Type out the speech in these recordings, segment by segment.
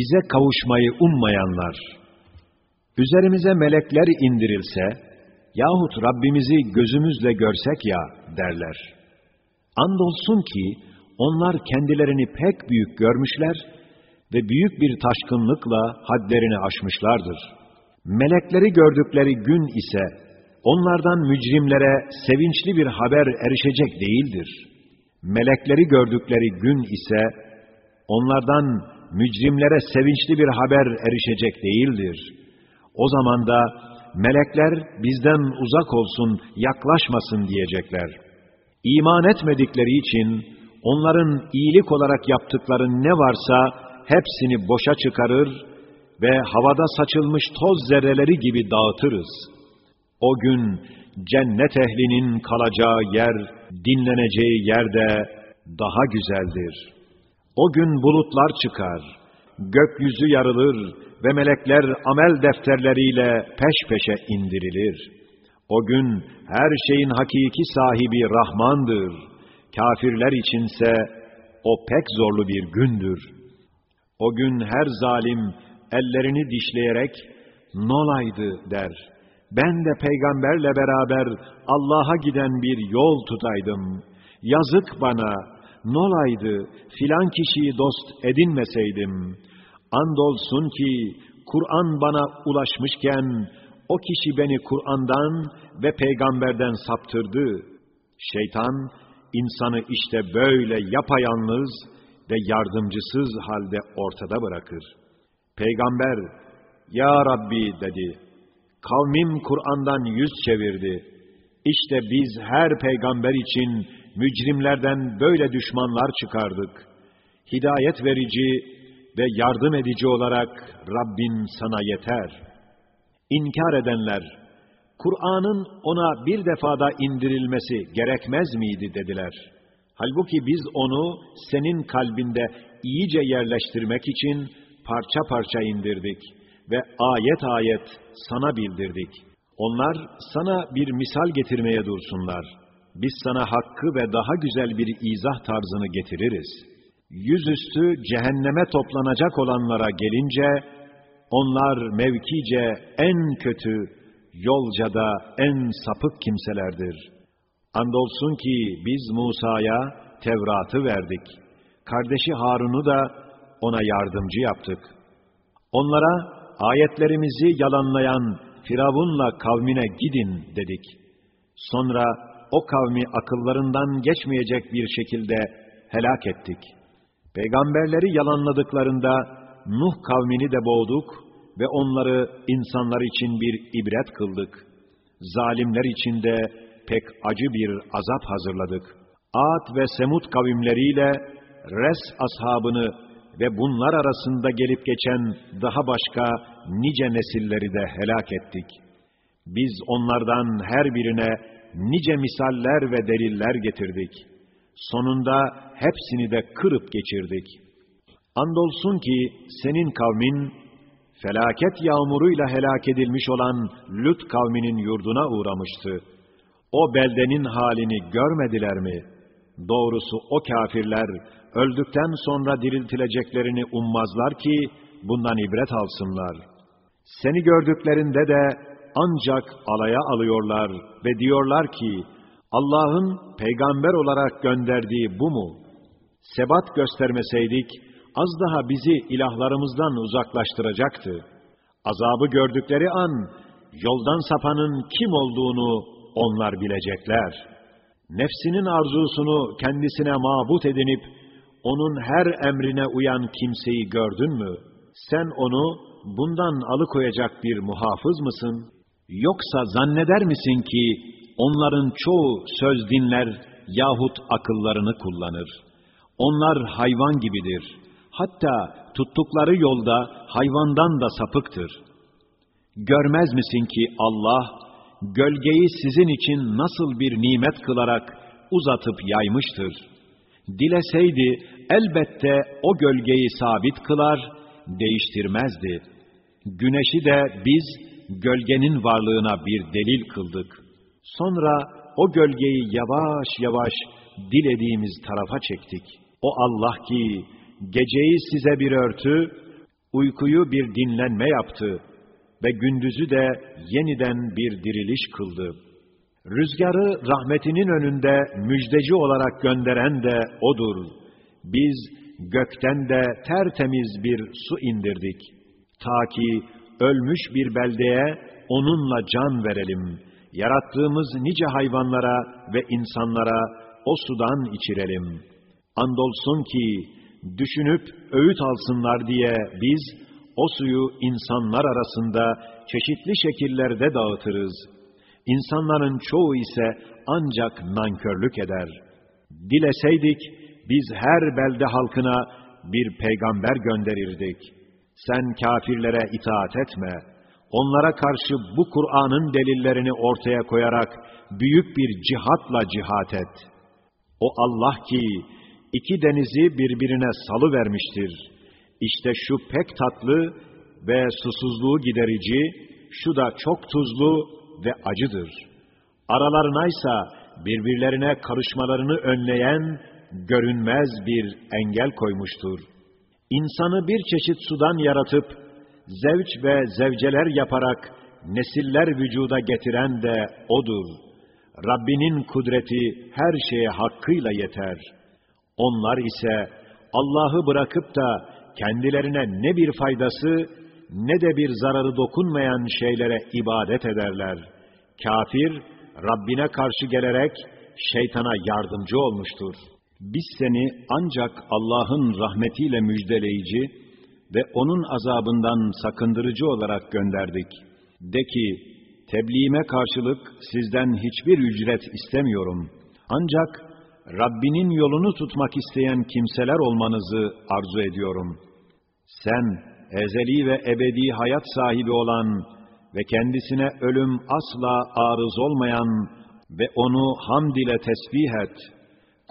bize kavuşmayı ummayanlar, üzerimize melekler indirilse, yahut Rabbimizi gözümüzle görsek ya derler. Andolsun ki, onlar kendilerini pek büyük görmüşler ve büyük bir taşkınlıkla hadlerini aşmışlardır. Melekleri gördükleri gün ise, onlardan mücrimlere sevinçli bir haber erişecek değildir. Melekleri gördükleri gün ise, onlardan mücrimlere sevinçli bir haber erişecek değildir. O zaman da melekler bizden uzak olsun, yaklaşmasın diyecekler. İman etmedikleri için onların iyilik olarak yaptıkları ne varsa hepsini boşa çıkarır ve havada saçılmış toz zerreleri gibi dağıtırız. O gün cennet ehlinin kalacağı yer, dinleneceği yerde daha güzeldir. O gün bulutlar çıkar, gökyüzü yarılır ve melekler amel defterleriyle peş peşe indirilir. O gün her şeyin hakiki sahibi Rahmandır. Kafirler içinse o pek zorlu bir gündür. O gün her zalim ellerini dişleyerek nolaydı der. Ben de peygamberle beraber Allah'a giden bir yol tutaydım. Yazık bana, nolaydı filan kişiyi dost edinmeseydim. Andolsun ki Kur'an bana ulaşmışken o kişi beni Kur'an'dan ve peygamberden saptırdı. Şeytan insanı işte böyle yapayalnız ve yardımcısız halde ortada bırakır. Peygamber, Ya Rabbi dedi, kavmim Kur'an'dan yüz çevirdi. İşte biz her peygamber için mücrimlerden böyle düşmanlar çıkardık. Hidayet verici ve yardım edici olarak Rabbin sana yeter. İnkar edenler, Kur'an'ın ona bir defada indirilmesi gerekmez miydi dediler. Halbuki biz onu senin kalbinde iyice yerleştirmek için parça parça indirdik ve ayet ayet sana bildirdik. Onlar sana bir misal getirmeye dursunlar. Biz sana hakkı ve daha güzel bir izah tarzını getiririz. Yüzüstü cehenneme toplanacak olanlara gelince, onlar mevkice en kötü, yolcada en sapık kimselerdir. Andolsun ki biz Musa'ya Tevrat'ı verdik. Kardeşi Harun'u da ona yardımcı yaptık. Onlara ayetlerimizi yalanlayan Firavun'la kavmine gidin dedik. Sonra o kavmi akıllarından geçmeyecek bir şekilde helak ettik. Peygamberleri yalanladıklarında Nuh kavmini de boğduk ve onları insanlar için bir ibret kıldık. Zalimler için de pek acı bir azap hazırladık. Ad ve Semud kavimleriyle Res ashabını ve bunlar arasında gelip geçen daha başka nice nesilleri de helak ettik. Biz onlardan her birine nice misaller ve deliller getirdik. Sonunda hepsini de kırıp geçirdik. Andolsun ki senin kavmin, felaket yağmuruyla helak edilmiş olan Lüt kavminin yurduna uğramıştı. O beldenin halini görmediler mi? Doğrusu o kafirler, öldükten sonra diriltileceklerini ummazlar ki, bundan ibret alsınlar. Seni gördüklerinde de ancak alaya alıyorlar ve diyorlar ki, Allah'ın peygamber olarak gönderdiği bu mu? Sebat göstermeseydik, az daha bizi ilahlarımızdan uzaklaştıracaktı. Azabı gördükleri an, yoldan sapanın kim olduğunu onlar bilecekler. Nefsinin arzusunu kendisine mabut edinip, onun her emrine uyan kimseyi gördün mü? Sen onu bundan alıkoyacak bir muhafız mısın? Yoksa zanneder misin ki onların çoğu söz dinler yahut akıllarını kullanır? Onlar hayvan gibidir. Hatta tuttukları yolda hayvandan da sapıktır. Görmez misin ki Allah, gölgeyi sizin için nasıl bir nimet kılarak uzatıp yaymıştır. Dileseydi elbette o gölgeyi sabit kılar, değiştirmezdi. Güneşi de biz gölgenin varlığına bir delil kıldık. Sonra o gölgeyi yavaş yavaş dilediğimiz tarafa çektik. O Allah ki geceyi size bir örtü, Uykuyu bir dinlenme yaptı ve gündüzü de yeniden bir diriliş kıldı. Rüzgarı rahmetinin önünde müjdeci olarak gönderen de O'dur. Biz gökten de tertemiz bir su indirdik. Ta ki ölmüş bir beldeye onunla can verelim. Yarattığımız nice hayvanlara ve insanlara o sudan içirelim. Andolsun ki düşünüp öğüt alsınlar diye biz o suyu insanlar arasında çeşitli şekillerde dağıtırız. İnsanların çoğu ise ancak nankörlük eder. Dileseydik biz her belde halkına bir peygamber gönderirdik. Sen kafirlere itaat etme. Onlara karşı bu Kur'an'ın delillerini ortaya koyarak büyük bir cihatla cihat et. O Allah ki iki denizi birbirine salı vermiştir. İşte şu pek tatlı ve susuzluğu giderici, şu da çok tuzlu ve acıdır. Aralarınaysa birbirlerine karışmalarını önleyen görünmez bir engel koymuştur. İnsanı bir çeşit sudan yaratıp, zevç ve zevceler yaparak nesiller vücuda getiren de O'dur. Rabbinin kudreti her şeye hakkıyla yeter. Onlar ise Allah'ı bırakıp da kendilerine ne bir faydası ne de bir zararı dokunmayan şeylere ibadet ederler. Kafir, Rabbine karşı gelerek şeytana yardımcı olmuştur. Biz seni ancak Allah'ın rahmetiyle müjdeleyici ve O'nun azabından sakındırıcı olarak gönderdik. De ki, tebliğime karşılık sizden hiçbir ücret istemiyorum. Ancak Rabbinin yolunu tutmak isteyen kimseler olmanızı arzu ediyorum. Sen, ezeli ve ebedi hayat sahibi olan ve kendisine ölüm asla arız olmayan ve onu hamd ile tesbih et.''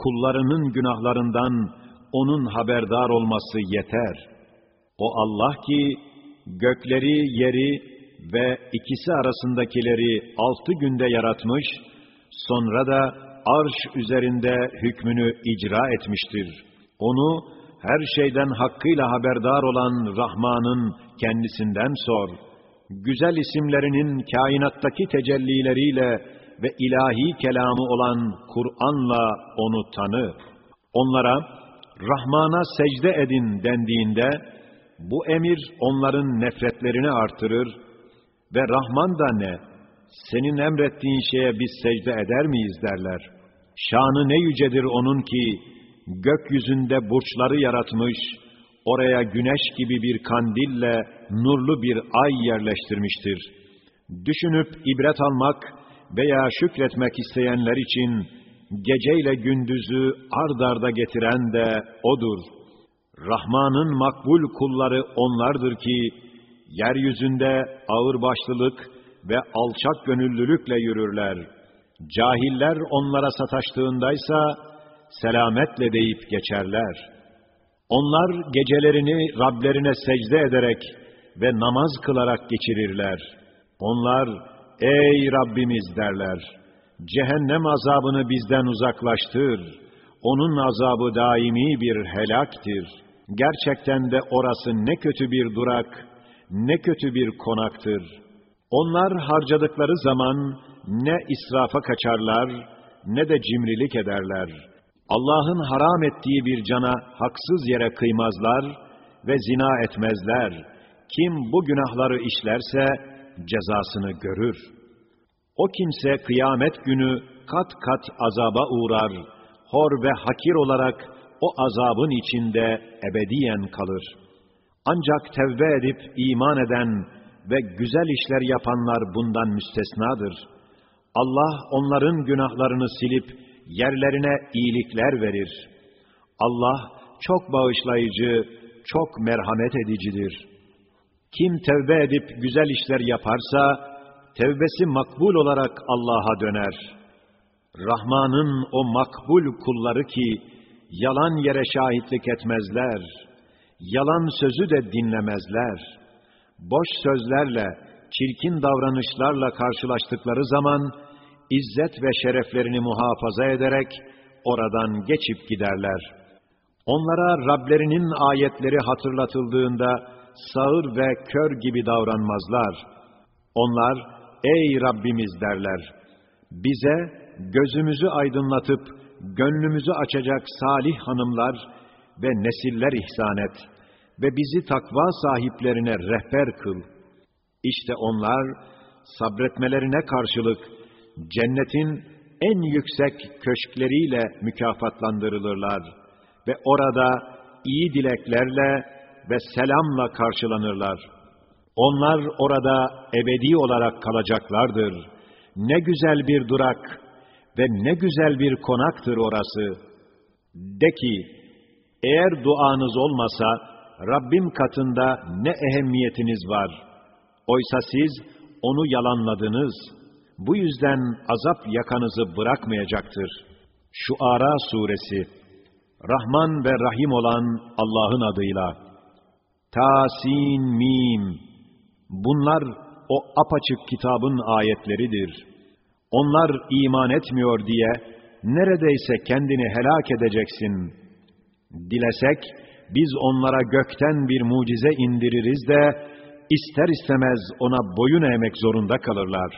Kullarının günahlarından onun haberdar olması yeter. O Allah ki gökleri, yeri ve ikisi arasındakileri altı günde yaratmış, sonra da arş üzerinde hükmünü icra etmiştir. Onu her şeyden hakkıyla haberdar olan Rahman'ın kendisinden sor. Güzel isimlerinin kainattaki tecellileriyle ve ilahi kelamı olan Kur'an'la onu tanı. Onlara Rahman'a secde edin dendiğinde bu emir onların nefretlerini artırır ve Rahman da ne? Senin emrettiğin şeye biz secde eder miyiz derler. Şanı ne yücedir onun ki gökyüzünde burçları yaratmış, oraya güneş gibi bir kandille nurlu bir ay yerleştirmiştir. Düşünüp ibret almak veya şükretmek isteyenler için geceyle gündüzü ard arda getiren de O'dur. Rahman'ın makbul kulları onlardır ki, yeryüzünde ağırbaşlılık ve alçak gönüllülükle yürürler. Cahiller onlara sataştığındaysa, selametle deyip geçerler. Onlar gecelerini Rablerine secde ederek ve namaz kılarak geçirirler. Onlar, Ey Rabbimiz derler. Cehennem azabını bizden uzaklaştır. Onun azabı daimi bir helaktir. Gerçekten de orası ne kötü bir durak, ne kötü bir konaktır. Onlar harcadıkları zaman ne israfa kaçarlar, ne de cimrilik ederler. Allah'ın haram ettiği bir cana haksız yere kıymazlar ve zina etmezler. Kim bu günahları işlerse, cezasını görür. O kimse kıyamet günü kat kat azaba uğrar, hor ve hakir olarak o azabın içinde ebediyen kalır. Ancak tevbe edip iman eden ve güzel işler yapanlar bundan müstesnadır. Allah onların günahlarını silip yerlerine iyilikler verir. Allah çok bağışlayıcı, çok merhamet edicidir.'' Kim tevbe edip güzel işler yaparsa, tevbesi makbul olarak Allah'a döner. Rahman'ın o makbul kulları ki, yalan yere şahitlik etmezler, yalan sözü de dinlemezler. Boş sözlerle, çirkin davranışlarla karşılaştıkları zaman, izzet ve şereflerini muhafaza ederek, oradan geçip giderler. Onlara Rablerinin ayetleri hatırlatıldığında, sağır ve kör gibi davranmazlar. Onlar, ey Rabbimiz derler. Bize gözümüzü aydınlatıp, gönlümüzü açacak salih hanımlar ve nesiller ihsan et ve bizi takva sahiplerine rehber kıl. İşte onlar, sabretmelerine karşılık, cennetin en yüksek köşkleriyle mükafatlandırılırlar ve orada iyi dileklerle ve selamla karşılanırlar. Onlar orada ebedi olarak kalacaklardır. Ne güzel bir durak ve ne güzel bir konaktır orası. De ki, eğer duanız olmasa, Rabbim katında ne ehemmiyetiniz var? Oysa siz onu yalanladınız. Bu yüzden azap yakanızı bırakmayacaktır. Şu Ara suresi, Rahman ve Rahim olan Allah'ın adıyla. Tasin Mim. Bunlar o apaçık kitabın ayetleridir. Onlar iman etmiyor diye neredeyse kendini helak edeceksin. Dilesek biz onlara gökten bir mucize indiririz de ister istemez ona boyun eğmek zorunda kalırlar.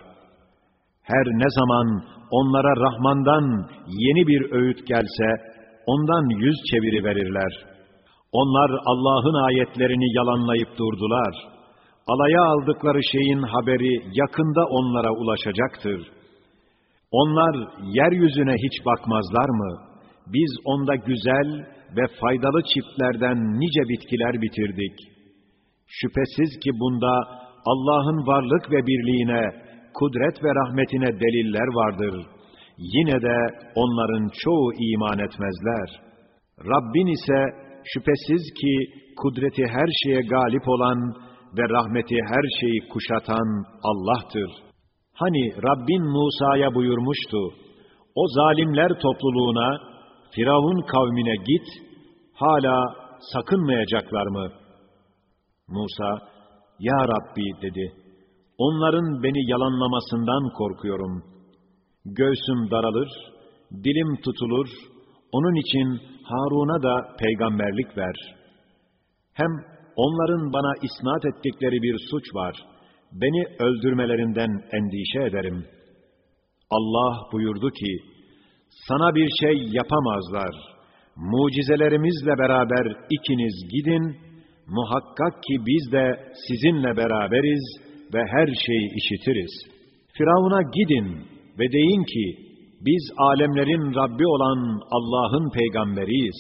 Her ne zaman onlara Rahman'dan yeni bir öğüt gelse ondan yüz çeviri verirler. Onlar Allah'ın ayetlerini yalanlayıp durdular. Alaya aldıkları şeyin haberi yakında onlara ulaşacaktır. Onlar yeryüzüne hiç bakmazlar mı? Biz onda güzel ve faydalı çiftlerden nice bitkiler bitirdik. Şüphesiz ki bunda Allah'ın varlık ve birliğine, kudret ve rahmetine deliller vardır. Yine de onların çoğu iman etmezler. Rabbin ise şüphesiz ki kudreti her şeye galip olan ve rahmeti her şeyi kuşatan Allah'tır. Hani Rabbin Musa'ya buyurmuştu, o zalimler topluluğuna, Firavun kavmine git, hala sakınmayacaklar mı? Musa, Ya Rabbi dedi, onların beni yalanlamasından korkuyorum. Göğsüm daralır, dilim tutulur, onun için Harun'a da peygamberlik ver. Hem onların bana isnat ettikleri bir suç var. Beni öldürmelerinden endişe ederim. Allah buyurdu ki, sana bir şey yapamazlar. Mucizelerimizle beraber ikiniz gidin, muhakkak ki biz de sizinle beraberiz ve her şeyi işitiriz. Firavun'a gidin ve deyin ki, biz alemlerin Rabbi olan Allah'ın peygamberiyiz.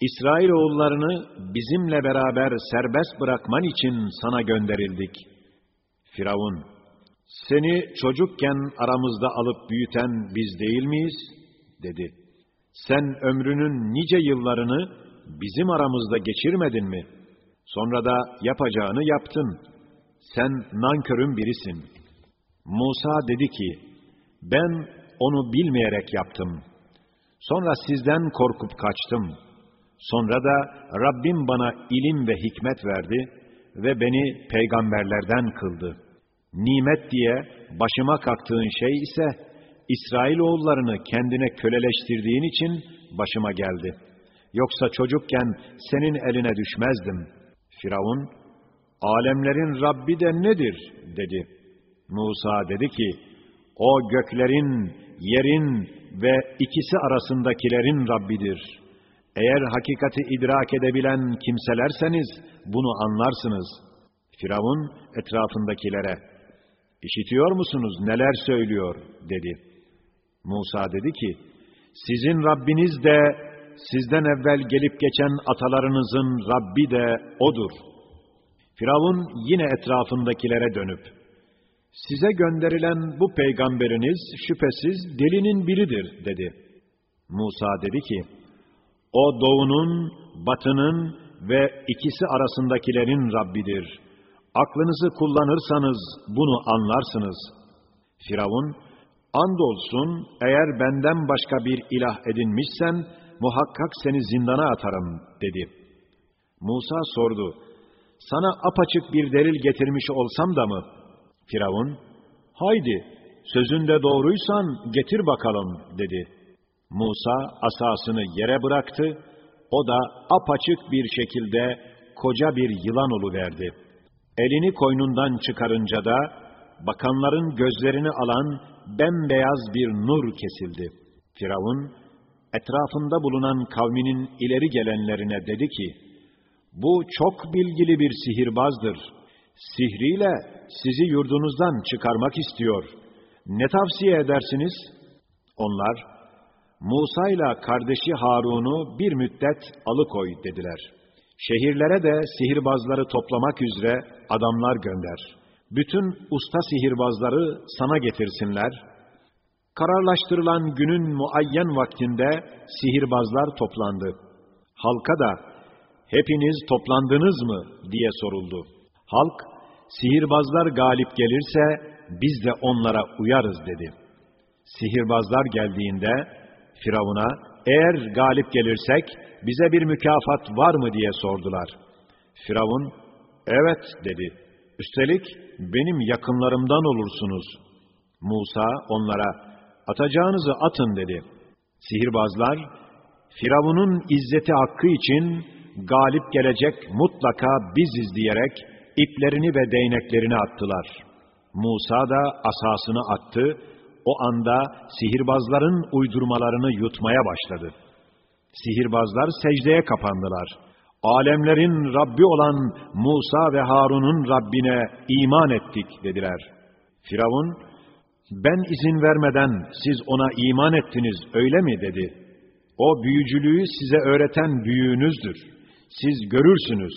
İsrailoğullarını bizimle beraber serbest bırakman için sana gönderildik. Firavun, seni çocukken aramızda alıp büyüten biz değil miyiz? dedi. Sen ömrünün nice yıllarını bizim aramızda geçirmedin mi? Sonra da yapacağını yaptın. Sen nankörün birisin. Musa dedi ki, ben onu bilmeyerek yaptım. Sonra sizden korkup kaçtım. Sonra da Rabbim bana ilim ve hikmet verdi ve beni peygamberlerden kıldı. Nimet diye başıma kalktığın şey ise İsrailoğullarını kendine köleleştirdiğin için başıma geldi. Yoksa çocukken senin eline düşmezdim. Firavun, alemlerin Rabbi de nedir? dedi. Musa dedi ki, o göklerin, yerin ve ikisi arasındakilerin Rabbidir. Eğer hakikati idrak edebilen kimselerseniz bunu anlarsınız. Firavun etrafındakilere, işitiyor musunuz neler söylüyor dedi. Musa dedi ki, sizin Rabbiniz de sizden evvel gelip geçen atalarınızın Rabbi de O'dur. Firavun yine etrafındakilere dönüp, size gönderilen bu peygamberiniz şüphesiz delinin biridir dedi. Musa dedi ki, o doğunun, batının ve ikisi arasındakilerin Rabbidir. Aklınızı kullanırsanız bunu anlarsınız. Firavun, andolsun eğer benden başka bir ilah edinmişsen, muhakkak seni zindana atarım dedi. Musa sordu, sana apaçık bir delil getirmiş olsam da mı? Firavun, haydi sözünde doğruysan getir bakalım dedi. Musa asasını yere bıraktı, o da apaçık bir şekilde koca bir yılan verdi. Elini koynundan çıkarınca da bakanların gözlerini alan bembeyaz bir nur kesildi. Firavun, etrafında bulunan kavminin ileri gelenlerine dedi ki, bu çok bilgili bir sihirbazdır. Sihriyle sizi yurdunuzdan çıkarmak istiyor. Ne tavsiye edersiniz? Onlar, Musa ile kardeşi Harun'u bir müddet alıkoy dediler. Şehirlere de sihirbazları toplamak üzere adamlar gönder. Bütün usta sihirbazları sana getirsinler. Kararlaştırılan günün muayyen vaktinde sihirbazlar toplandı. Halka da hepiniz toplandınız mı diye soruldu. Halk, sihirbazlar galip gelirse biz de onlara uyarız dedi. Sihirbazlar geldiğinde Firavun'a eğer galip gelirsek bize bir mükafat var mı diye sordular. Firavun evet dedi. Üstelik benim yakınlarımdan olursunuz. Musa onlara atacağınızı atın dedi. Sihirbazlar Firavun'un izzeti hakkı için galip gelecek mutlaka biziz diyerek iplerini ve değneklerini attılar. Musa da asasını attı, o anda sihirbazların uydurmalarını yutmaya başladı. Sihirbazlar secdeye kapandılar. Alemlerin Rabbi olan Musa ve Harun'un Rabbine iman ettik dediler. Firavun, ben izin vermeden siz ona iman ettiniz öyle mi dedi. O büyücülüğü size öğreten büyüğünüzdür. Siz görürsünüz.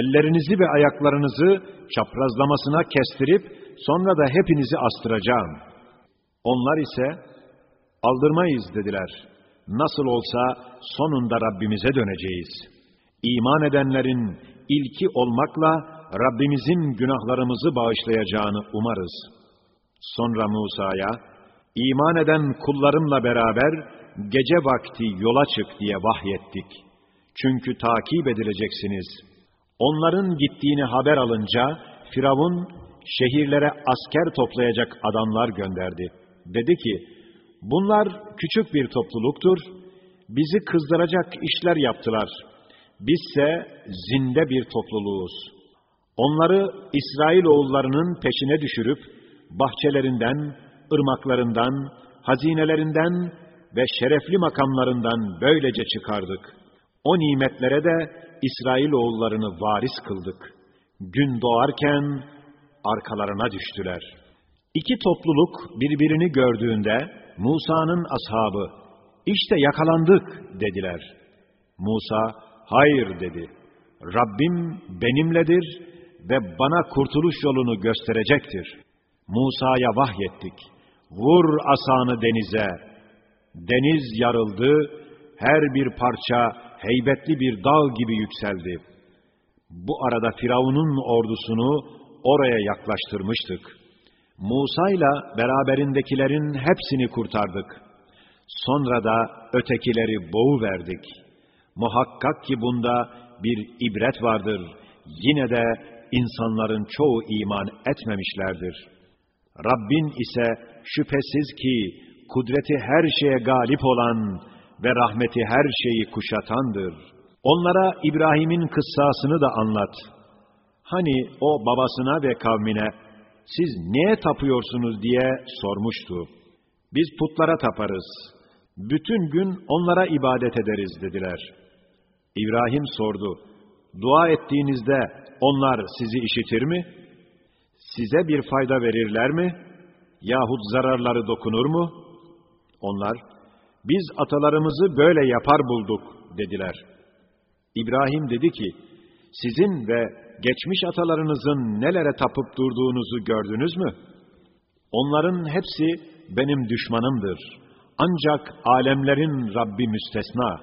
Ellerinizi ve ayaklarınızı çaprazlamasına kestirip sonra da hepinizi astıracağım. Onlar ise aldırmayız dediler. Nasıl olsa sonunda Rabbimize döneceğiz. İman edenlerin ilki olmakla Rabbimizin günahlarımızı bağışlayacağını umarız. Sonra Musa'ya, iman eden kullarımla beraber gece vakti yola çık diye vahyettik. Çünkü takip edileceksiniz. Onların gittiğini haber alınca Firavun şehirlere asker toplayacak adamlar gönderdi. Dedi ki, bunlar küçük bir topluluktur, bizi kızdıracak işler yaptılar. Bizse zinde bir topluluğuz. Onları İsrail oğullarının peşine düşürüp, bahçelerinden, ırmaklarından, hazinelerinden ve şerefli makamlarından böylece çıkardık. O nimetlere de İsrail oğullarını varis kıldık. Gün doğarken arkalarına düştüler. İki topluluk birbirini gördüğünde Musa'nın ashabı, işte yakalandık dediler. Musa, hayır dedi. Rabbim benimledir ve bana kurtuluş yolunu gösterecektir. Musa'ya vahyettik. Vur asanı denize. Deniz yarıldı, her bir parça heybetli bir dağ gibi yükseldi. Bu arada Firavun'un ordusunu oraya yaklaştırmıştık. Musa ile beraberindekilerin hepsini kurtardık. Sonra da ötekileri boğu verdik. Muhakkak ki bunda bir ibret vardır. Yine de insanların çoğu iman etmemişlerdir. Rabbin ise şüphesiz ki kudreti her şeye galip olan ve rahmeti her şeyi kuşatandır. Onlara İbrahim'in kıssasını da anlat. Hani o babasına ve kavmine siz neye tapıyorsunuz diye sormuştu. Biz putlara taparız. Bütün gün onlara ibadet ederiz dediler. İbrahim sordu. Dua ettiğinizde onlar sizi işitir mi? Size bir fayda verirler mi? Yahut zararları dokunur mu? Onlar, biz atalarımızı böyle yapar bulduk dediler. İbrahim dedi ki, sizin ve geçmiş atalarınızın nelere tapıp durduğunuzu gördünüz mü? Onların hepsi benim düşmanımdır. Ancak alemlerin Rabbi müstesna.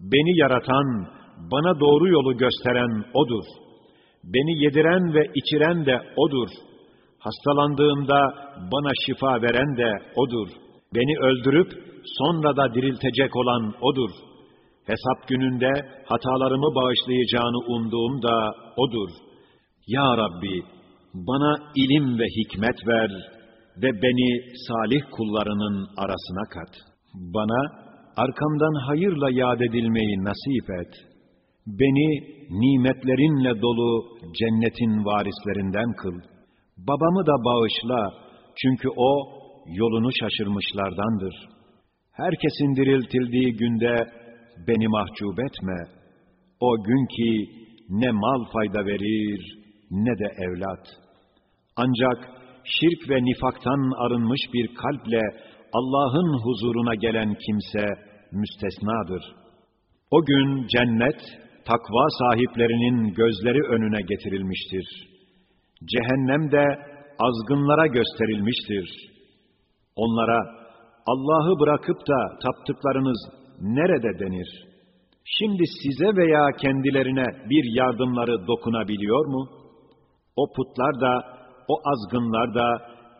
Beni yaratan, bana doğru yolu gösteren O'dur. Beni yediren ve içiren de O'dur. Hastalandığımda bana şifa veren de O'dur. Beni öldürüp sonra da diriltecek olan O'dur. Hesap gününde hatalarımı bağışlayacağını umduğum da O'dur. Ya Rabbi, bana ilim ve hikmet ver ve beni salih kullarının arasına kat. Bana arkamdan hayırla yad edilmeyi nasip et. Beni nimetlerinle dolu cennetin varislerinden kıl. Babamı da bağışla, çünkü o yolunu şaşırmışlardandır. Herkesin diriltildiği günde beni mahcup etme. O gün ki ne mal fayda verir ne de evlat. Ancak şirk ve nifaktan arınmış bir kalple Allah'ın huzuruna gelen kimse müstesnadır. O gün cennet, takva sahiplerinin gözleri önüne getirilmiştir. Cehennem de azgınlara gösterilmiştir. Onlara, Allah'ı bırakıp da taptıklarınız nerede denir? Şimdi size veya kendilerine bir yardımları dokunabiliyor mu? O putlar da, o azgınlar da,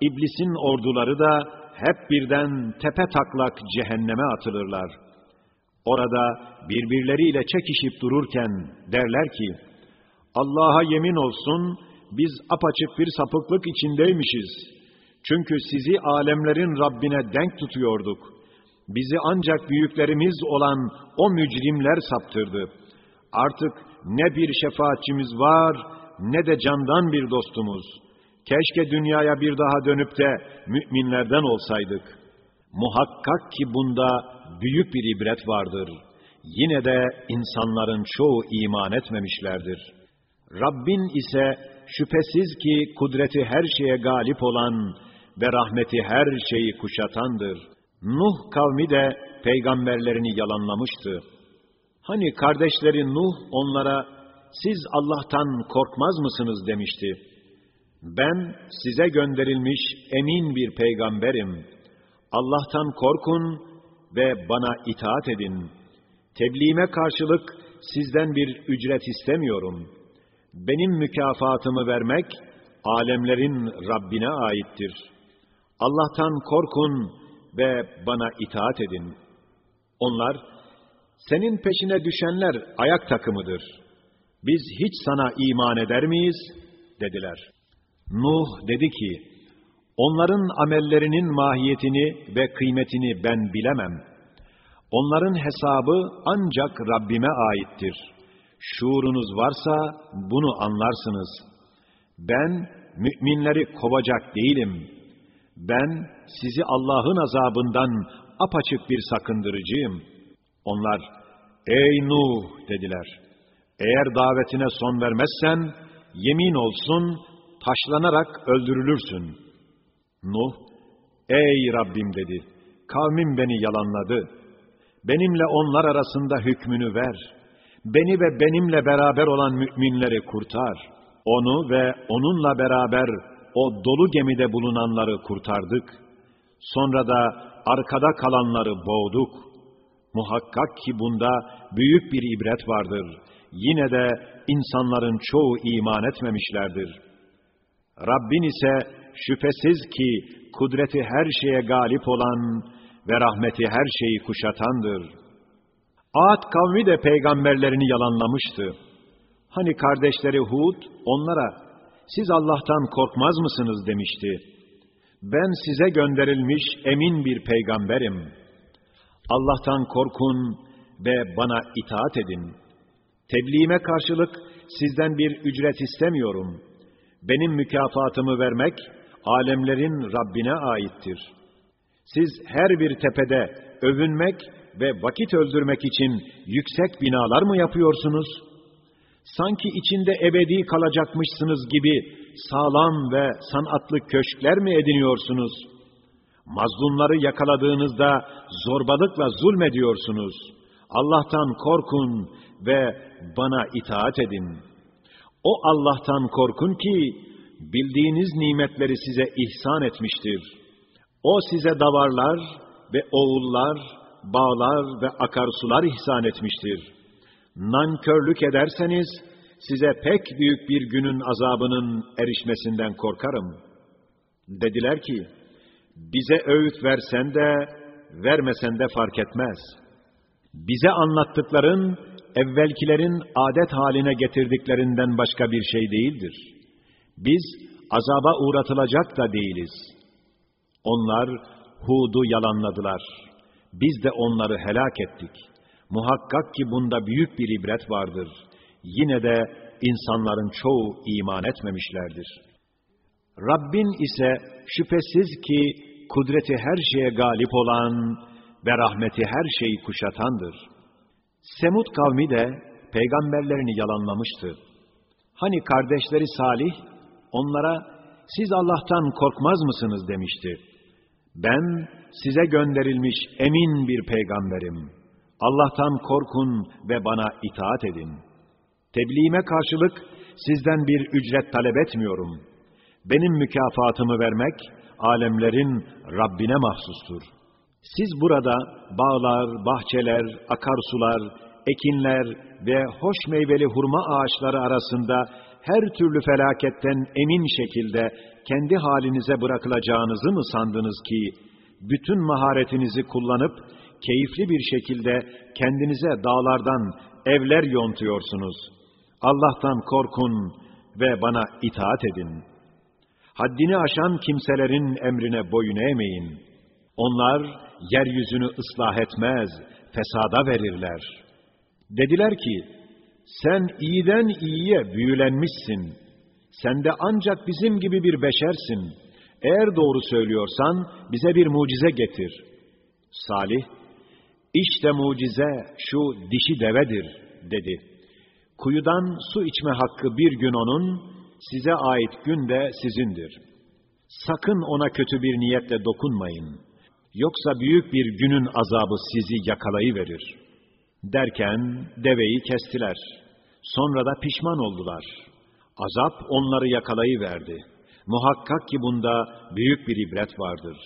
iblisin orduları da hep birden tepe taklak cehenneme atılırlar. Orada birbirleriyle çekişip dururken derler ki, Allah'a yemin olsun, biz apaçık bir sapıklık içindeymişiz. Çünkü sizi alemlerin Rabbine denk tutuyorduk. Bizi ancak büyüklerimiz olan o mücrimler saptırdı. Artık ne bir şefaatçimiz var, ne de candan bir dostumuz. Keşke dünyaya bir daha dönüp de müminlerden olsaydık. Muhakkak ki bunda büyük bir ibret vardır. Yine de insanların çoğu iman etmemişlerdir. Rabbin ise şüphesiz ki kudreti her şeye galip olan ve rahmeti her şeyi kuşatandır. Nuh kavmi de peygamberlerini yalanlamıştı. Hani kardeşleri Nuh onlara siz Allah'tan korkmaz mısınız demişti. Ben size gönderilmiş emin bir peygamberim. Allah'tan korkun ve bana itaat edin. Tebliğime karşılık sizden bir ücret istemiyorum. Benim mükafatımı vermek, alemlerin Rabbine aittir. Allah'tan korkun ve bana itaat edin. Onlar, senin peşine düşenler ayak takımıdır. Biz hiç sana iman eder miyiz? dediler. Nuh dedi ki, onların amellerinin mahiyetini ve kıymetini ben bilemem. Onların hesabı ancak Rabbime aittir. Şuurunuz varsa bunu anlarsınız. Ben müminleri kovacak değilim. Ben sizi Allah'ın azabından apaçık bir sakındırıcıyım. Onlar, ey Nuh dediler. Eğer davetine son vermezsen, yemin olsun, taşlanarak öldürülürsün. Nuh, ey Rabbim dedi, kavmim beni yalanladı. Benimle onlar arasında hükmünü ver. Beni ve benimle beraber olan müminleri kurtar. Onu ve onunla beraber o dolu gemide bulunanları kurtardık. Sonra da arkada kalanları boğduk. Muhakkak ki bunda büyük bir ibret vardır. Yine de insanların çoğu iman etmemişlerdir. Rabbin ise şüphesiz ki kudreti her şeye galip olan ve rahmeti her şeyi kuşatandır. Ad kavmi de peygamberlerini yalanlamıştı. Hani kardeşleri Hud onlara siz Allah'tan korkmaz mısınız demişti. Ben size gönderilmiş emin bir peygamberim. Allah'tan korkun ve bana itaat edin. Tebliğime karşılık sizden bir ücret istemiyorum. Benim mükafatımı vermek, alemlerin Rabbine aittir. Siz her bir tepede övünmek ve vakit öldürmek için yüksek binalar mı yapıyorsunuz? Sanki içinde ebedi kalacakmışsınız gibi sağlam ve sanatlı köşkler mi ediniyorsunuz? Mazlumları yakaladığınızda zorbalıkla zulmediyorsunuz. Allah'tan korkun ve bana itaat edin. O Allah'tan korkun ki bildiğiniz nimetleri size ihsan etmiştir. O size davarlar ve oğullar, bağlar ve akarsular ihsan etmiştir. Nankörlük ederseniz size pek büyük bir günün azabının erişmesinden korkarım. Dediler ki, bize öğüt versen de, vermesen de fark etmez. Bize anlattıkların, evvelkilerin adet haline getirdiklerinden başka bir şey değildir. Biz azaba uğratılacak da değiliz. Onlar Hud'u yalanladılar. Biz de onları helak ettik. Muhakkak ki bunda büyük bir ibret vardır. Yine de insanların çoğu iman etmemişlerdir. Rabbin ise şüphesiz ki kudreti her şeye galip olan ve rahmeti her şeyi kuşatandır. Semud kavmi de peygamberlerini yalanlamıştı. Hani kardeşleri Salih onlara siz Allah'tan korkmaz mısınız demişti. Ben size gönderilmiş emin bir peygamberim. Allah'tan korkun ve bana itaat edin. Tebliğime karşılık sizden bir ücret talep etmiyorum. Benim mükafatımı vermek alemlerin Rabbine mahsustur. Siz burada bağlar, bahçeler, akarsular, ekinler ve hoş meyveli hurma ağaçları arasında her türlü felaketten emin şekilde kendi halinize bırakılacağınızı mı sandınız ki, bütün maharetinizi kullanıp, keyifli bir şekilde kendinize dağlardan evler yontuyorsunuz. Allah'tan korkun ve bana itaat edin. Haddini aşan kimselerin emrine boyun eğmeyin. Onlar yeryüzünü ıslah etmez, fesada verirler. Dediler ki, sen iyiden iyiye büyülenmişsin. Sen de ancak bizim gibi bir beşersin. Eğer doğru söylüyorsan bize bir mucize getir. Salih, işte mucize şu dişi devedir, dedi. Kuyudan su içme hakkı bir gün onun, size ait gün de sizindir. Sakın ona kötü bir niyetle dokunmayın. Yoksa büyük bir günün azabı sizi yakalayıverir. Derken deveyi kestiler. Sonra da pişman oldular. Azap onları yakalayıverdi. Muhakkak ki bunda büyük bir ibret vardır.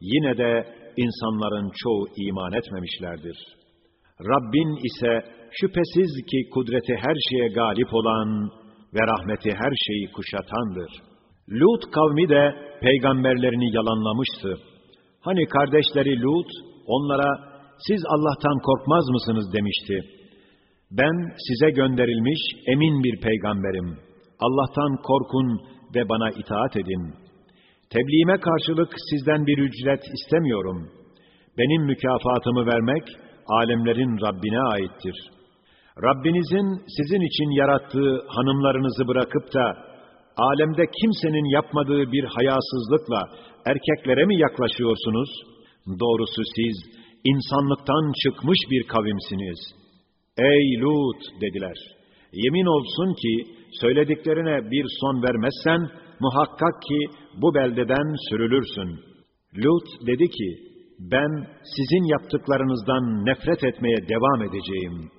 Yine de insanların çoğu iman etmemişlerdir. Rabbin ise şüphesiz ki kudreti her şeye galip olan ve rahmeti her şeyi kuşatandır. Lut kavmi de peygamberlerini yalanlamıştı. Hani kardeşleri Lut onlara siz Allah'tan korkmaz mısınız demişti. Ben size gönderilmiş emin bir peygamberim. Allah'tan korkun ve bana itaat edin. Tebliğime karşılık sizden bir ücret istemiyorum. Benim mükafatımı vermek, alemlerin Rabbine aittir. Rabbinizin sizin için yarattığı hanımlarınızı bırakıp da, alemde kimsenin yapmadığı bir hayasızlıkla erkeklere mi yaklaşıyorsunuz? Doğrusu siz, insanlıktan çıkmış bir kavimsiniz. Ey Lut dediler. Yemin olsun ki söylediklerine bir son vermezsen muhakkak ki bu beldeden sürülürsün. Lut dedi ki ben sizin yaptıklarınızdan nefret etmeye devam edeceğim.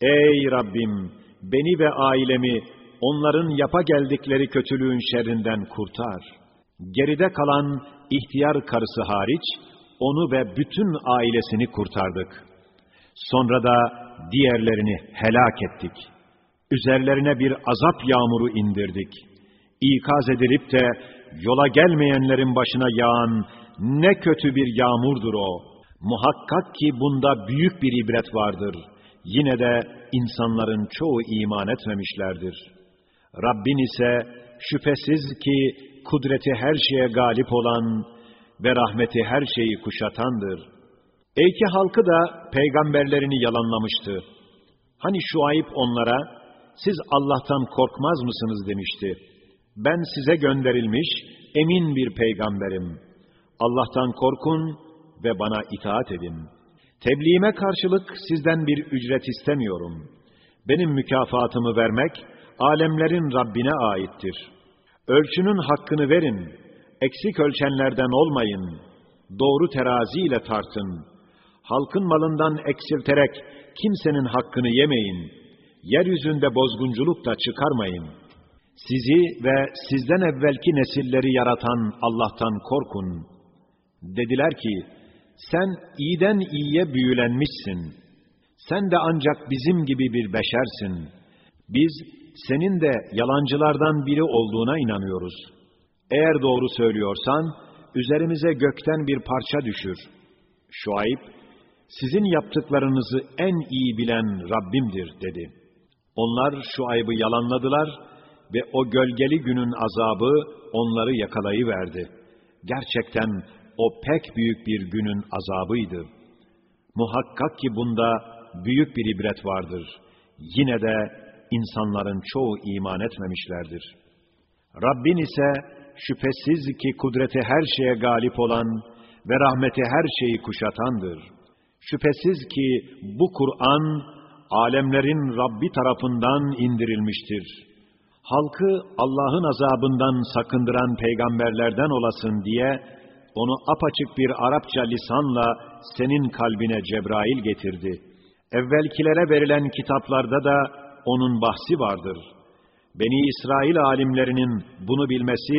Ey Rabbim beni ve ailemi onların yapa geldikleri kötülüğün şerrinden kurtar. Geride kalan ihtiyar karısı hariç onu ve bütün ailesini kurtardık. Sonra da diğerlerini helak ettik. Üzerlerine bir azap yağmuru indirdik. İkaz edilip de yola gelmeyenlerin başına yağan ne kötü bir yağmurdur o. Muhakkak ki bunda büyük bir ibret vardır. Yine de insanların çoğu iman etmemişlerdir. Rabbin ise şüphesiz ki kudreti her şeye galip olan ve rahmeti her şeyi kuşatandır. Eyke halkı da peygamberlerini yalanlamıştı. Hani Şuayb onlara, siz Allah'tan korkmaz mısınız demişti. Ben size gönderilmiş, emin bir peygamberim. Allah'tan korkun ve bana itaat edin. Tebliğime karşılık sizden bir ücret istemiyorum. Benim mükafatımı vermek, alemlerin Rabbine aittir. Ölçünün hakkını verin, eksik ölçenlerden olmayın, doğru teraziyle tartın. Halkın malından eksilterek kimsenin hakkını yemeyin, yeryüzünde bozgunculuk da çıkarmayın. Sizi ve sizden evvelki nesilleri yaratan Allah'tan korkun. Dediler ki, sen iyiden iyiye büyülenmişsin. Sen de ancak bizim gibi bir beşersin. Biz senin de yalancılardan biri olduğuna inanıyoruz. Eğer doğru söylüyorsan, üzerimize gökten bir parça düşür. Şuayb, sizin yaptıklarınızı en iyi bilen Rabbimdir dedi. Onlar şu aybı yalanladılar ve o gölgeli günün azabı onları yakalayıverdi. Gerçekten o pek büyük bir günün azabıydı. Muhakkak ki bunda büyük bir ibret vardır. Yine de insanların çoğu iman etmemişlerdir. Rabbin ise şüphesiz ki kudreti her şeye galip olan ve rahmeti her şeyi kuşatandır. Şüphesiz ki bu Kur'an, alemlerin Rabbi tarafından indirilmiştir. Halkı Allah'ın azabından sakındıran peygamberlerden olasın diye, onu apaçık bir Arapça lisanla senin kalbine Cebrail getirdi. Evvelkilere verilen kitaplarda da onun bahsi vardır. Beni İsrail alimlerinin bunu bilmesi,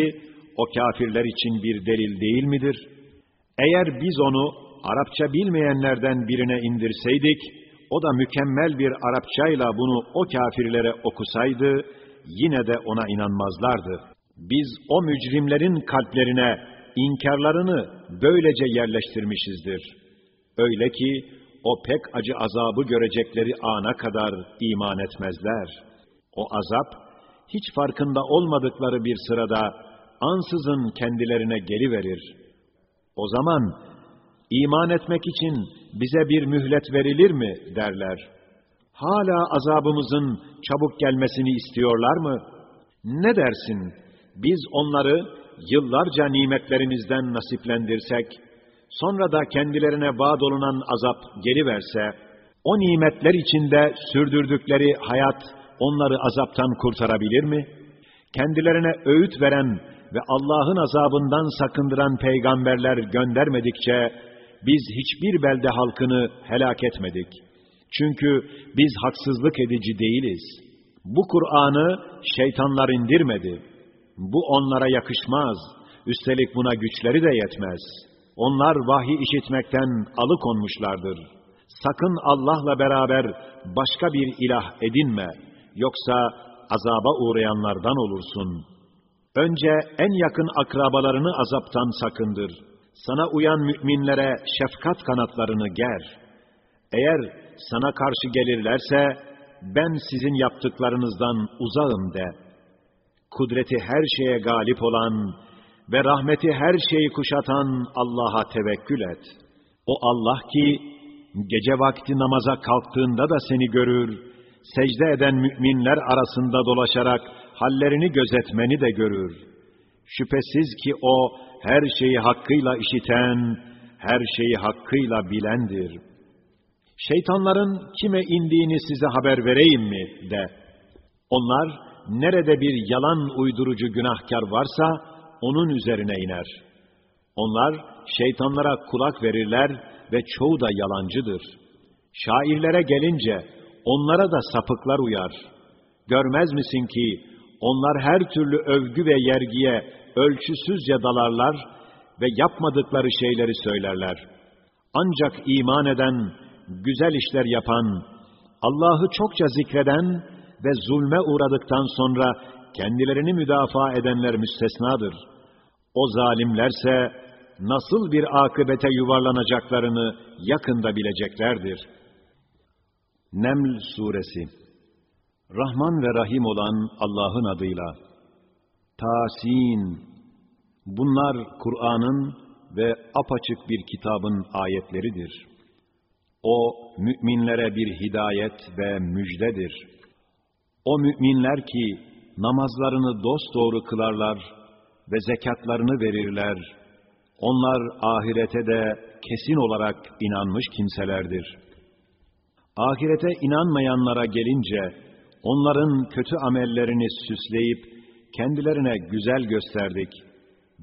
o kafirler için bir delil değil midir? Eğer biz onu Arapça bilmeyenlerden birine indirseydik, o da mükemmel bir Arapçayla bunu o kafirlere okusaydı, yine de ona inanmazlardı. Biz o mücrimlerin kalplerine inkarlarını böylece yerleştirmişizdir. Öyle ki, o pek acı azabı görecekleri ana kadar iman etmezler. O azap, hiç farkında olmadıkları bir sırada ansızın kendilerine geliverir. O zaman iman etmek için bize bir mühlet verilir mi derler. Hala azabımızın çabuk gelmesini istiyorlar mı? Ne dersin? Biz onları yıllarca nimetlerimizden nasiplendirsek, sonra da kendilerine vaad olunan azap geliverse, o nimetler içinde sürdürdükleri hayat onları azaptan kurtarabilir mi? Kendilerine öğüt veren ve Allah'ın azabından sakındıran peygamberler göndermedikçe, biz hiçbir belde halkını helak etmedik. Çünkü biz haksızlık edici değiliz. Bu Kur'an'ı şeytanlar indirmedi. Bu onlara yakışmaz. Üstelik buna güçleri de yetmez. Onlar vahiy işitmekten alıkonmuşlardır. Sakın Allah'la beraber başka bir ilah edinme. Yoksa azaba uğrayanlardan olursun. Önce en yakın akrabalarını azaptan sakındır. Sana uyan müminlere şefkat kanatlarını ger. Eğer sana karşı gelirlerse, ben sizin yaptıklarınızdan uzağım de. Kudreti her şeye galip olan ve rahmeti her şeyi kuşatan Allah'a tevekkül et. O Allah ki, gece vakti namaza kalktığında da seni görür, secde eden müminler arasında dolaşarak hallerini gözetmeni de görür. Şüphesiz ki o, her şeyi hakkıyla işiten, her şeyi hakkıyla bilendir. Şeytanların kime indiğini size haber vereyim mi de. Onlar nerede bir yalan uydurucu günahkar varsa onun üzerine iner. Onlar şeytanlara kulak verirler ve çoğu da yalancıdır. Şairlere gelince onlara da sapıklar uyar. Görmez misin ki onlar her türlü övgü ve yergiye ölçüsüzce dalarlar ve yapmadıkları şeyleri söylerler. Ancak iman eden, güzel işler yapan, Allah'ı çokça zikreden ve zulme uğradıktan sonra kendilerini müdafaa edenler müstesnadır. O zalimlerse nasıl bir akıbete yuvarlanacaklarını yakında bileceklerdir. Neml Suresi Rahman ve Rahim olan Allah'ın adıyla Tasin Bunlar Kur'an'ın ve apaçık bir kitabın ayetleridir. O, müminlere bir hidayet ve müjdedir. O müminler ki, namazlarını dosdoğru kılarlar ve zekatlarını verirler, onlar ahirete de kesin olarak inanmış kimselerdir. Ahirete inanmayanlara gelince, onların kötü amellerini süsleyip, kendilerine güzel gösterdik.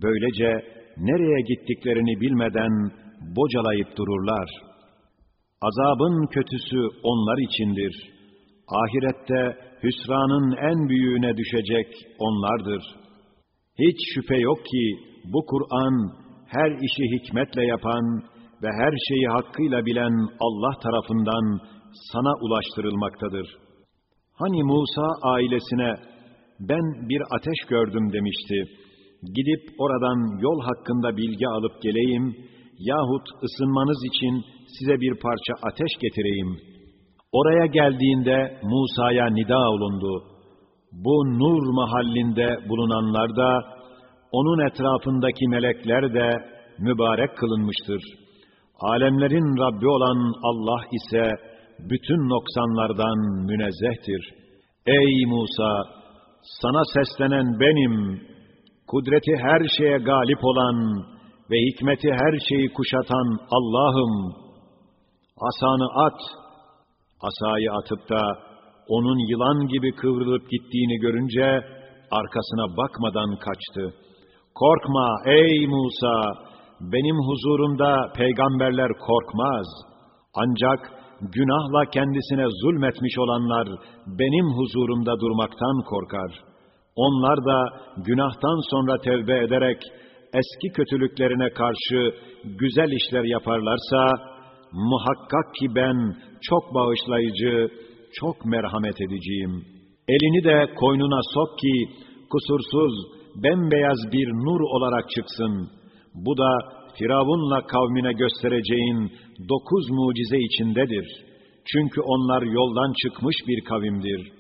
Böylece nereye gittiklerini bilmeden bocalayıp dururlar. Azabın kötüsü onlar içindir. Ahirette hüsranın en büyüğüne düşecek onlardır. Hiç şüphe yok ki bu Kur'an her işi hikmetle yapan ve her şeyi hakkıyla bilen Allah tarafından sana ulaştırılmaktadır. Hani Musa ailesine ben bir ateş gördüm demişti. Gidip oradan yol hakkında bilgi alıp geleyim yahut ısınmanız için size bir parça ateş getireyim. Oraya geldiğinde Musa'ya nida olundu. Bu nur mahallinde bulunanlar da, onun etrafındaki melekler de mübarek kılınmıştır. Alemlerin Rabbi olan Allah ise bütün noksanlardan münezzehtir. Ey Musa! Sana seslenen benim, kudreti her şeye galip olan ve hikmeti her şeyi kuşatan Allah'ım. Asanı at. Asayı atıp da onun yılan gibi kıvrılıp gittiğini görünce arkasına bakmadan kaçtı. Korkma ey Musa! Benim huzurumda peygamberler korkmaz. Ancak günahla kendisine zulmetmiş olanlar benim huzurumda durmaktan korkar. Onlar da günahtan sonra tevbe ederek eski kötülüklerine karşı güzel işler yaparlarsa, muhakkak ki ben çok bağışlayıcı, çok merhamet edeceğim. Elini de koynuna sok ki, kusursuz, bembeyaz bir nur olarak çıksın. Bu da Firavun'la kavmine göstereceğin dokuz mucize içindedir. Çünkü onlar yoldan çıkmış bir kavimdir.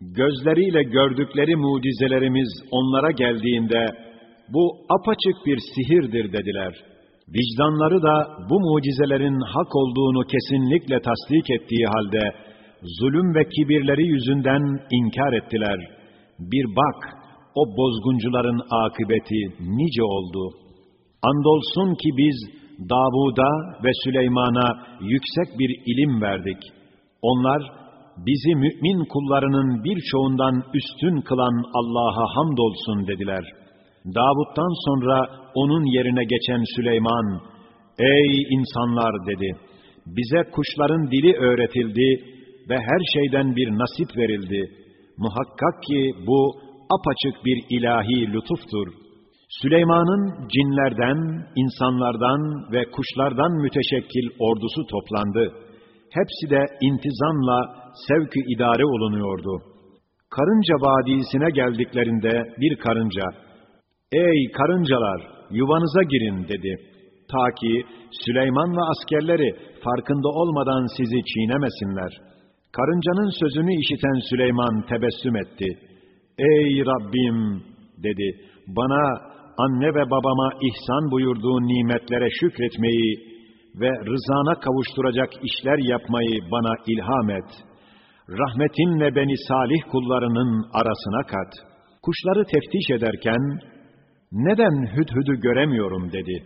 Gözleriyle gördükleri mucizelerimiz onlara geldiğinde, bu apaçık bir sihirdir dediler. Vicdanları da bu mucizelerin hak olduğunu kesinlikle tasdik ettiği halde, zulüm ve kibirleri yüzünden inkar ettiler. Bir bak, o bozguncuların akıbeti nice oldu. Andolsun ki biz Davud'a ve Süleyman'a yüksek bir ilim verdik. Onlar, bizi mümin kullarının birçoğundan üstün kılan Allah'a hamdolsun dediler. Davud'dan sonra onun yerine geçen Süleyman, Ey insanlar dedi, bize kuşların dili öğretildi ve her şeyden bir nasip verildi. Muhakkak ki bu apaçık bir ilahi lütuftur. Süleyman'ın cinlerden, insanlardan ve kuşlardan müteşekkil ordusu toplandı. Hepsi de intizamla sevk idare olunuyordu. Karınca Vadisi'ne geldiklerinde bir karınca, ''Ey karıncalar, yuvanıza girin.'' dedi. Ta ki Süleyman ve askerleri farkında olmadan sizi çiğnemesinler. Karıncanın sözünü işiten Süleyman tebessüm etti. ''Ey Rabbim!'' dedi. ''Bana anne ve babama ihsan buyurduğun nimetlere şükretmeyi ve rızana kavuşturacak işler yapmayı bana ilham et. Rahmetinle beni salih kullarının arasına kat. Kuşları teftiş ederken, neden hüdhüdü göremiyorum dedi.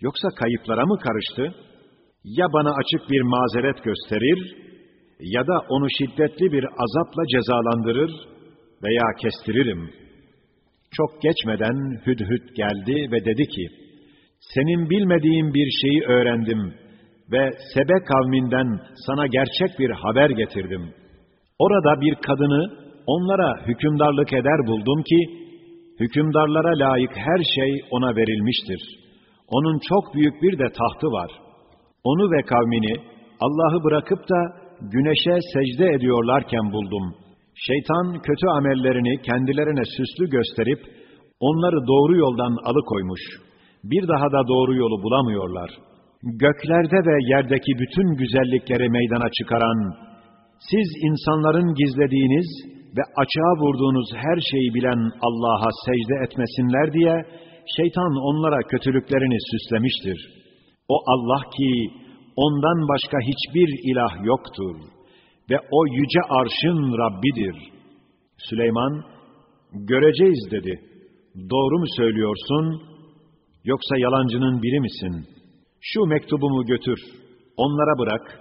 Yoksa kayıplara mı karıştı? Ya bana açık bir mazeret gösterir, ya da onu şiddetli bir azapla cezalandırır veya kestiririm. Çok geçmeden Hüdhüd geldi ve dedi ki, senin bilmediğin bir şeyi öğrendim ve Sebe kavminden sana gerçek bir haber getirdim. Orada bir kadını onlara hükümdarlık eder buldum ki, hükümdarlara layık her şey ona verilmiştir. Onun çok büyük bir de tahtı var. Onu ve kavmini Allah'ı bırakıp da güneşe secde ediyorlarken buldum. Şeytan kötü amellerini kendilerine süslü gösterip, onları doğru yoldan alıkoymuş. Bir daha da doğru yolu bulamıyorlar. Göklerde ve yerdeki bütün güzellikleri meydana çıkaran, siz insanların gizlediğiniz ve açığa vurduğunuz her şeyi bilen Allah'a secde etmesinler diye, şeytan onlara kötülüklerini süslemiştir. O Allah ki, ondan başka hiçbir ilah yoktur ve o yüce arşın Rabbidir. Süleyman, göreceğiz dedi. Doğru mu söylüyorsun, yoksa yalancının biri misin? Şu mektubumu götür, onlara bırak,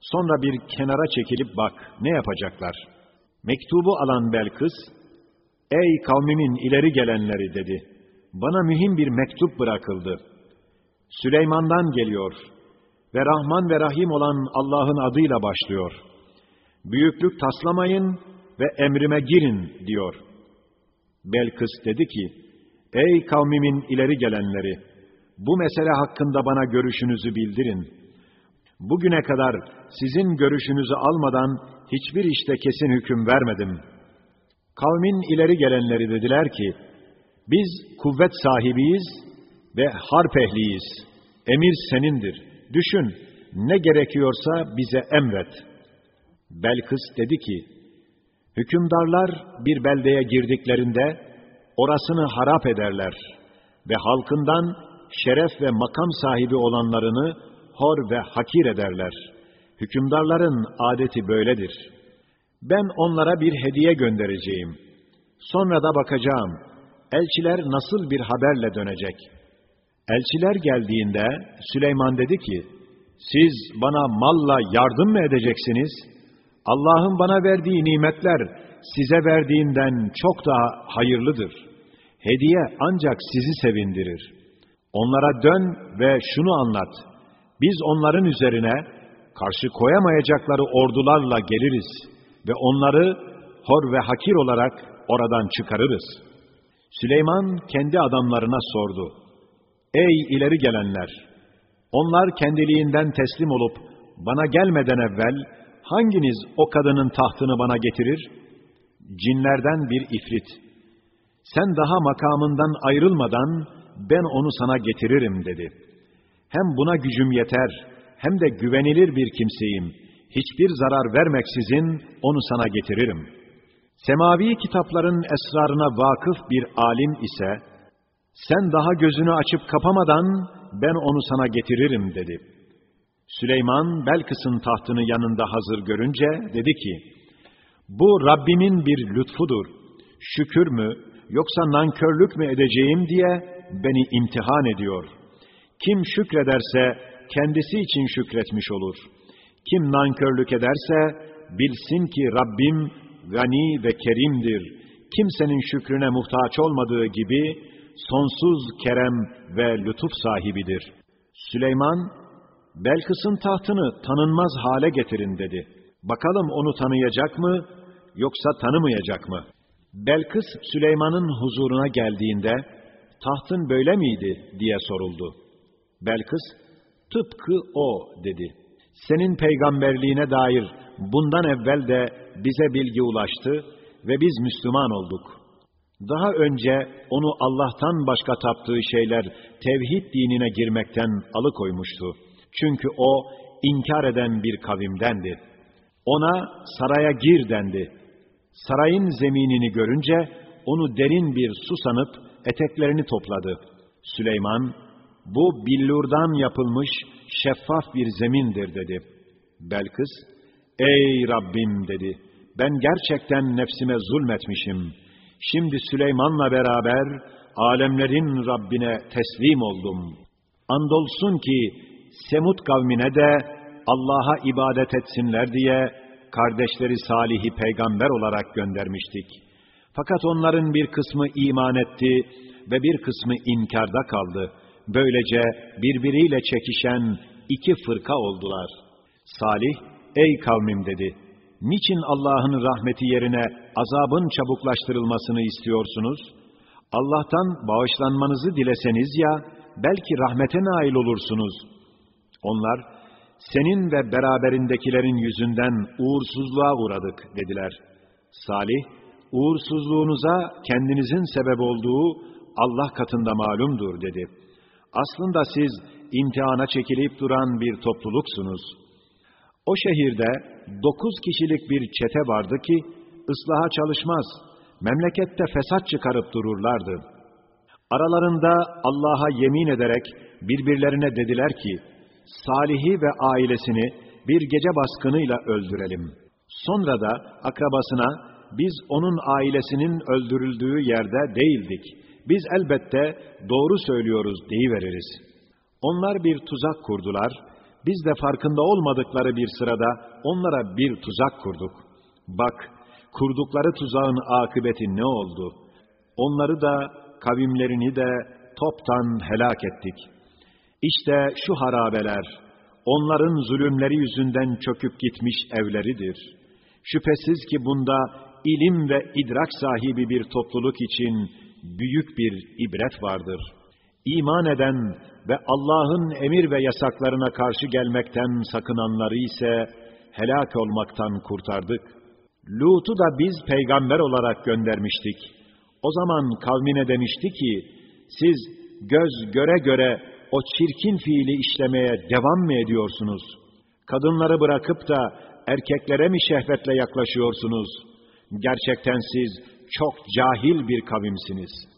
sonra bir kenara çekilip bak, ne yapacaklar? Mektubu alan Belkıs, ey kavmimin ileri gelenleri dedi. Bana mühim bir mektup bırakıldı. Süleyman'dan geliyor ve Rahman ve Rahim olan Allah'ın adıyla başlıyor. Büyüklük taslamayın ve emrime girin diyor. Belkıs dedi ki, ey kavmimin ileri gelenleri, bu mesele hakkında bana görüşünüzü bildirin. Bugüne kadar sizin görüşünüzü almadan hiçbir işte kesin hüküm vermedim. Kavmin ileri gelenleri dediler ki, biz kuvvet sahibiyiz ve harp ehliyiz. Emir senindir. Düşün, ne gerekiyorsa bize emret. Belkıs dedi ki, hükümdarlar bir beldeye girdiklerinde orasını harap ederler ve halkından şeref ve makam sahibi olanlarını hor ve hakir ederler. Hükümdarların adeti böyledir. Ben onlara bir hediye göndereceğim. Sonra da bakacağım. Elçiler nasıl bir haberle dönecek? Elçiler geldiğinde Süleyman dedi ki, siz bana malla yardım mı edeceksiniz? Allah'ın bana verdiği nimetler size verdiğinden çok daha hayırlıdır. Hediye ancak sizi sevindirir. Onlara dön ve şunu anlat. Biz onların üzerine karşı koyamayacakları ordularla geliriz ve onları hor ve hakir olarak oradan çıkarırız. Süleyman kendi adamlarına sordu. Ey ileri gelenler! Onlar kendiliğinden teslim olup bana gelmeden evvel hanginiz o kadının tahtını bana getirir? Cinlerden bir ifrit. Sen daha makamından ayrılmadan ben onu sana getiririm dedi. Hem buna gücüm yeter, hem de güvenilir bir kimseyim. Hiçbir zarar vermeksizin onu sana getiririm. Semavi kitapların esrarına vakıf bir alim ise, sen daha gözünü açıp kapamadan ben onu sana getiririm dedi. Süleyman Belkıs'ın tahtını yanında hazır görünce dedi ki, bu Rabbimin bir lütfudur. Şükür mü yoksa nankörlük mü edeceğim diye beni imtihan ediyor. Kim şükrederse kendisi için şükretmiş olur. Kim nankörlük ederse bilsin ki Rabbim gani ve kerimdir. Kimsenin şükrüne muhtaç olmadığı gibi sonsuz kerem ve lütuf sahibidir. Süleyman, Belkıs'ın tahtını tanınmaz hale getirin dedi. Bakalım onu tanıyacak mı yoksa tanımayacak mı? Belkıs Süleyman'ın huzuruna geldiğinde tahtın böyle miydi diye soruldu. Belkıs tıpkı o dedi. Senin peygamberliğine dair bundan evvel de bize bilgi ulaştı ve biz Müslüman olduk. Daha önce onu Allah'tan başka taptığı şeyler tevhid dinine girmekten alıkoymuştu. Çünkü o inkar eden bir kavimdendi. Ona saraya gir dendi. Sarayın zeminini görünce onu derin bir su sanıp eteklerini topladı. Süleyman, bu billurdan yapılmış şeffaf bir zemindir dedi. Belkıs, ey Rabbim dedi, ben gerçekten nefsime zulmetmişim. Şimdi Süleyman'la beraber alemlerin Rabbine teslim oldum. Andolsun ki Semud kavmine de Allah'a ibadet etsinler diye kardeşleri Salih'i peygamber olarak göndermiştik. Fakat onların bir kısmı iman etti ve bir kısmı inkarda kaldı. Böylece birbiriyle çekişen iki fırka oldular. Salih, ey kavmim dedi, niçin Allah'ın rahmeti yerine azabın çabuklaştırılmasını istiyorsunuz? Allah'tan bağışlanmanızı dileseniz ya, belki rahmete nail olursunuz. Onlar, senin ve beraberindekilerin yüzünden uğursuzluğa uğradık dediler. Salih, uğursuzluğunuza kendinizin sebep olduğu Allah katında malumdur dedi. Aslında siz imtihana çekilip duran bir topluluksunuz. O şehirde dokuz kişilik bir çete vardı ki, ıslaha çalışmaz, memlekette fesat çıkarıp dururlardı. Aralarında Allah'a yemin ederek birbirlerine dediler ki, Salih'i ve ailesini bir gece baskınıyla öldürelim. Sonra da akrabasına, biz onun ailesinin öldürüldüğü yerde değildik. Biz elbette doğru söylüyoruz deyiveririz. Onlar bir tuzak kurdular, biz de farkında olmadıkları bir sırada onlara bir tuzak kurduk. Bak, kurdukları tuzağın akıbeti ne oldu? Onları da, kavimlerini de toptan helak ettik. İşte şu harabeler, onların zulümleri yüzünden çöküp gitmiş evleridir. Şüphesiz ki bunda ilim ve idrak sahibi bir topluluk için büyük bir ibret vardır. İman eden ve Allah'ın emir ve yasaklarına karşı gelmekten sakınanları ise helak olmaktan kurtardık. Lut'u da biz peygamber olarak göndermiştik. O zaman kavmine demişti ki, siz göz göre göre o çirkin fiili işlemeye devam mı ediyorsunuz? Kadınları bırakıp da erkeklere mi şehvetle yaklaşıyorsunuz? Gerçekten siz çok cahil bir kavimsiniz.''